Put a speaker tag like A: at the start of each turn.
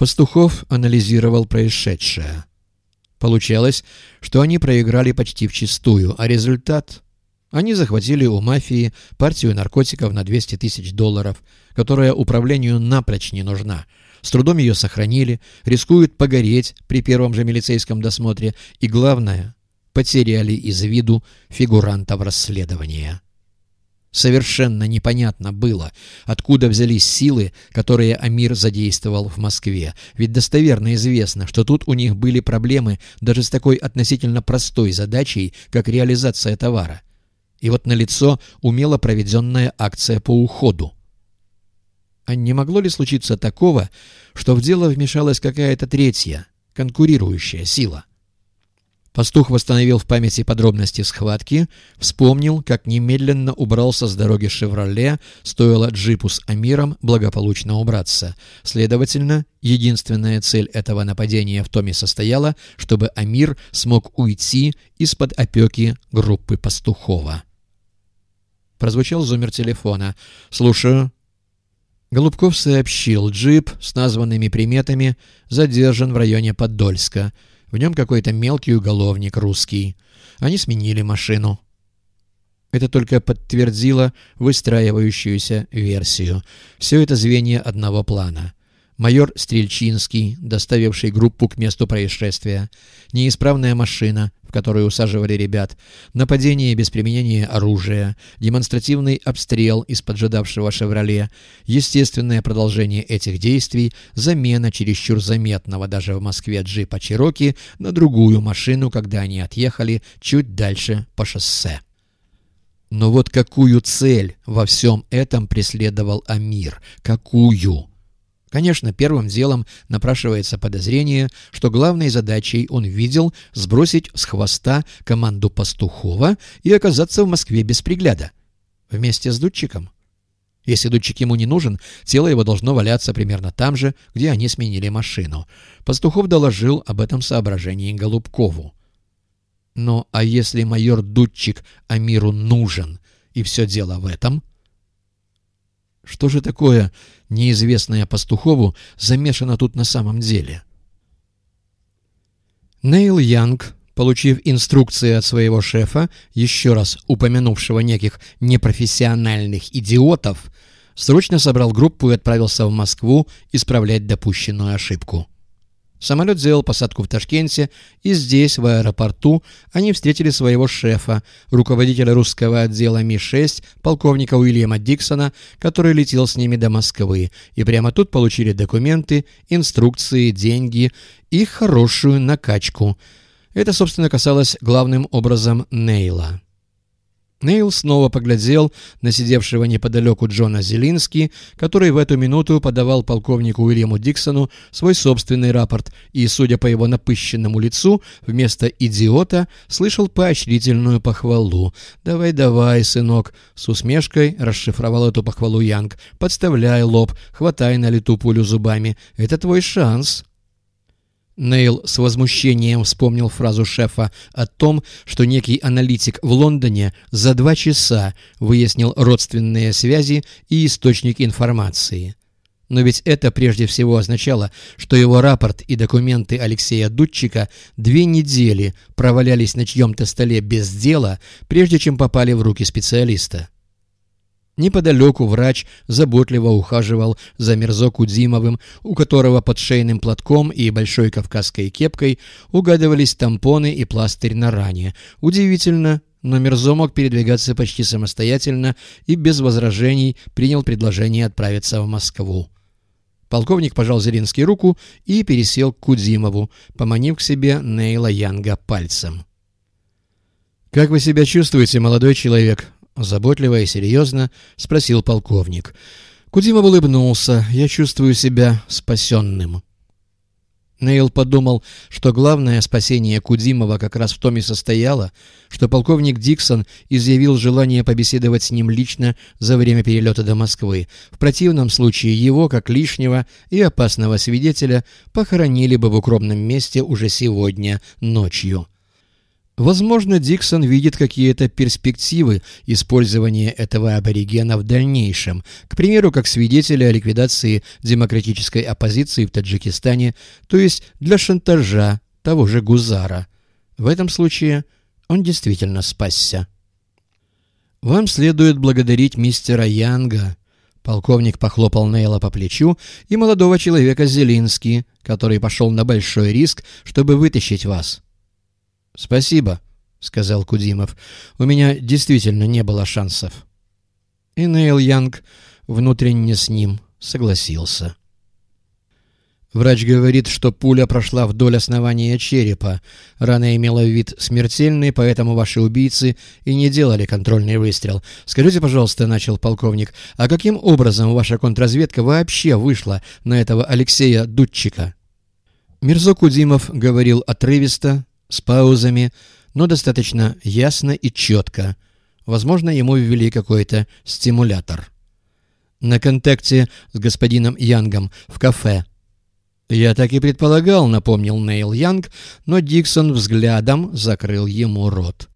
A: Пастухов анализировал происшедшее. Получалось, что они проиграли почти вчистую, а результат... Они захватили у мафии партию наркотиков на 200 тысяч долларов, которая управлению напрочь не нужна. С трудом ее сохранили, рискуют погореть при первом же милицейском досмотре и, главное, потеряли из виду фигурантов расследования. Совершенно непонятно было, откуда взялись силы, которые Амир задействовал в Москве, ведь достоверно известно, что тут у них были проблемы даже с такой относительно простой задачей, как реализация товара. И вот налицо умело проведенная акция по уходу. А не могло ли случиться такого, что в дело вмешалась какая-то третья, конкурирующая сила? Пастух восстановил в памяти подробности схватки, вспомнил, как немедленно убрался с дороги «Шевроле», стоило джипу с Амиром благополучно убраться. Следовательно, единственная цель этого нападения в том и состояла, чтобы Амир смог уйти из-под опеки группы Пастухова. Прозвучал зумер телефона. «Слушаю». Голубков сообщил, джип с названными приметами задержан в районе Подольска – в нем какой-то мелкий уголовник русский. Они сменили машину. Это только подтвердило выстраивающуюся версию. Все это звенья одного плана майор Стрельчинский, доставивший группу к месту происшествия, неисправная машина, в которую усаживали ребят, нападение без применения оружия, демонстративный обстрел из поджидавшего «Шевроле», естественное продолжение этих действий, замена чересчур заметного даже в Москве джипа «Чироки» на другую машину, когда они отъехали чуть дальше по шоссе. Но вот какую цель во всем этом преследовал Амир? Какую? Конечно, первым делом напрашивается подозрение, что главной задачей он видел сбросить с хвоста команду Пастухова и оказаться в Москве без пригляда. Вместе с Дудчиком. Если Дудчик ему не нужен, тело его должно валяться примерно там же, где они сменили машину. Пастухов доложил об этом соображении Голубкову. Но а если майор Дудчик Амиру нужен, и все дело в этом? Что же такое неизвестное Пастухову замешано тут на самом деле? Нейл Янг, получив инструкции от своего шефа, еще раз упомянувшего неких непрофессиональных идиотов, срочно собрал группу и отправился в Москву исправлять допущенную ошибку. Самолет сделал посадку в Ташкенте, и здесь, в аэропорту, они встретили своего шефа, руководителя русского отдела Ми-6, полковника Уильяма Диксона, который летел с ними до Москвы, и прямо тут получили документы, инструкции, деньги и хорошую накачку. Это, собственно, касалось главным образом Нейла. Нейл снова поглядел на сидевшего неподалеку Джона Зелински, который в эту минуту подавал полковнику Уильяму Диксону свой собственный рапорт и, судя по его напыщенному лицу, вместо «идиота» слышал поощрительную похвалу. «Давай, давай, сынок!» С усмешкой расшифровал эту похвалу Янг. «Подставляй лоб, хватай на лету пулю зубами. Это твой шанс!» Нейл с возмущением вспомнил фразу шефа о том, что некий аналитик в Лондоне за два часа выяснил родственные связи и источник информации. Но ведь это прежде всего означало, что его рапорт и документы Алексея Дудчика две недели провалялись на чьем-то столе без дела, прежде чем попали в руки специалиста. Неподалеку врач заботливо ухаживал за Мирзо Кудзимовым, у которого под шейным платком и большой кавказской кепкой угадывались тампоны и пластырь на ране. Удивительно, но Мирзо мог передвигаться почти самостоятельно и без возражений принял предложение отправиться в Москву. Полковник пожал Зелинский руку и пересел к Кудзимову, поманив к себе Нейла Янга пальцем. «Как вы себя чувствуете, молодой человек?» Заботливо и серьезно спросил полковник. Кудимов улыбнулся. «Я чувствую себя спасенным». Нейл подумал, что главное спасение Кудимова как раз в том и состояло, что полковник Диксон изъявил желание побеседовать с ним лично за время перелета до Москвы. В противном случае его, как лишнего и опасного свидетеля, похоронили бы в укромном месте уже сегодня ночью. Возможно, Диксон видит какие-то перспективы использования этого аборигена в дальнейшем, к примеру, как свидетеля о ликвидации демократической оппозиции в Таджикистане, то есть для шантажа того же Гузара. В этом случае он действительно спасся. «Вам следует благодарить мистера Янга», Полковник похлопал Нейла по плечу и молодого человека Зелински, который пошел на большой риск, чтобы вытащить вас. «Спасибо», — сказал Кудимов. «У меня действительно не было шансов». И Нейл Янг внутренне с ним согласился. Врач говорит, что пуля прошла вдоль основания черепа. Рана имела вид смертельный, поэтому ваши убийцы и не делали контрольный выстрел. Скажите, пожалуйста, — начал полковник, — а каким образом ваша контрразведка вообще вышла на этого Алексея Дудчика? Мирзо Кудимов говорил отрывисто, с паузами, но достаточно ясно и четко. Возможно, ему ввели какой-то стимулятор. На контакте с господином Янгом в кафе. «Я так и предполагал», — напомнил Нейл Янг, но Диксон взглядом закрыл ему рот.